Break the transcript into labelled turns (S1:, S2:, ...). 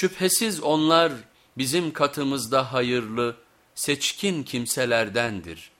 S1: Şüphesiz onlar bizim katımızda hayırlı, seçkin kimselerdendir.''